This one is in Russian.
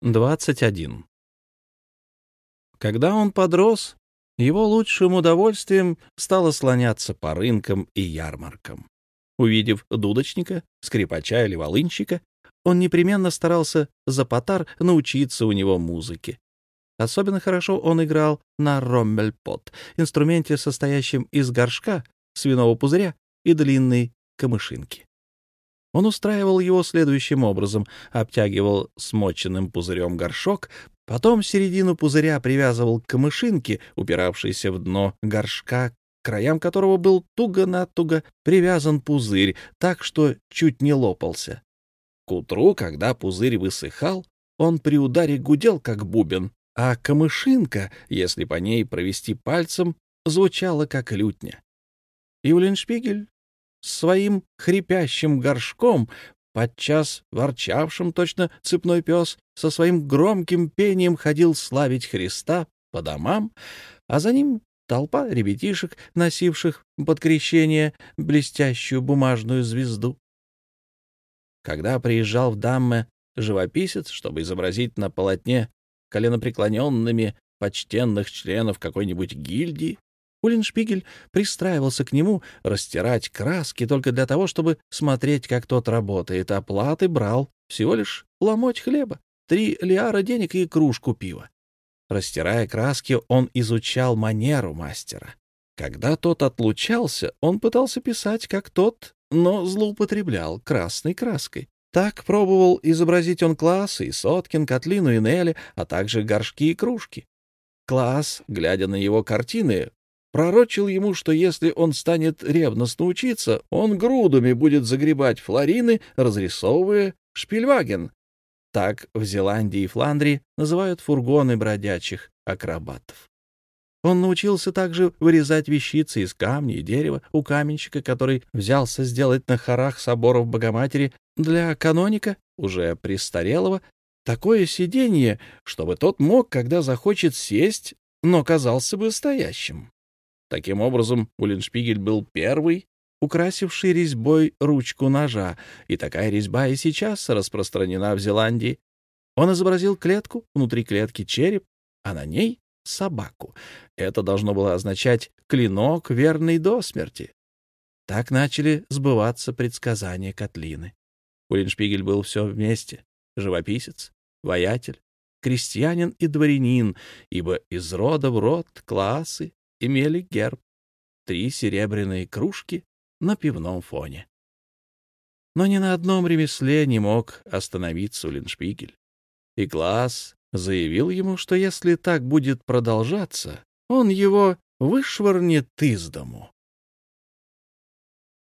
21. Когда он подрос, его лучшим удовольствием стало слоняться по рынкам и ярмаркам. Увидев дудочника, скрипача или волынщика, он непременно старался за потар научиться у него музыке. Особенно хорошо он играл на роммельпот, инструменте, состоящем из горшка, свиного пузыря и длинной камышинки. Он устраивал его следующим образом. Обтягивал смоченным пузырем горшок, потом середину пузыря привязывал к камышинке, упиравшейся в дно горшка, к краям которого был туго-натуго привязан пузырь, так что чуть не лопался. К утру, когда пузырь высыхал, он при ударе гудел, как бубен, а камышинка, если по ней провести пальцем, звучала, как лютня. Юлиншпигель своим хрипящим горшком, подчас ворчавшим точно цепной пес, со своим громким пением ходил славить Христа по домам, а за ним толпа ребятишек, носивших под крещение блестящую бумажную звезду. Когда приезжал в Дамме живописец, чтобы изобразить на полотне коленопреклоненными почтенных членов какой-нибудь гильдии, Уллиншпигель пристраивался к нему растирать краски только для того, чтобы смотреть, как тот работает, а платы брал всего лишь ломоть хлеба, три лиара денег и кружку пива. Растирая краски, он изучал манеру мастера. Когда тот отлучался, он пытался писать, как тот, но злоупотреблял красной краской. Так пробовал изобразить он классы, и Соткин, Котлину и Нелли, а также горшки и кружки. Класс, глядя на его картины, пророчил ему, что если он станет ревностно учиться, он грудами будет загребать флорины, разрисовывая шпильваген. Так в Зеландии и Фландрии называют фургоны бродячих акробатов. Он научился также вырезать вещицы из камня и дерева у каменщика, который взялся сделать на хорах соборов Богоматери для каноника, уже престарелого, такое сиденье, чтобы тот мог, когда захочет сесть, но казался бы стоящим. Таким образом, Уллиншпигель был первый, украсивший резьбой ручку ножа, и такая резьба и сейчас распространена в Зеландии. Он изобразил клетку, внутри клетки череп, а на ней — собаку. Это должно было означать «клинок, верный до смерти». Так начали сбываться предсказания Котлины. Уллиншпигель был все вместе — живописец, воятель, крестьянин и дворянин, ибо из рода в род классы имели герб — три серебряные кружки на пивном фоне. Но ни на одном ремесле не мог остановиться Уллиншпигель. И класс заявил ему, что если так будет продолжаться, он его вышвырнет из дому.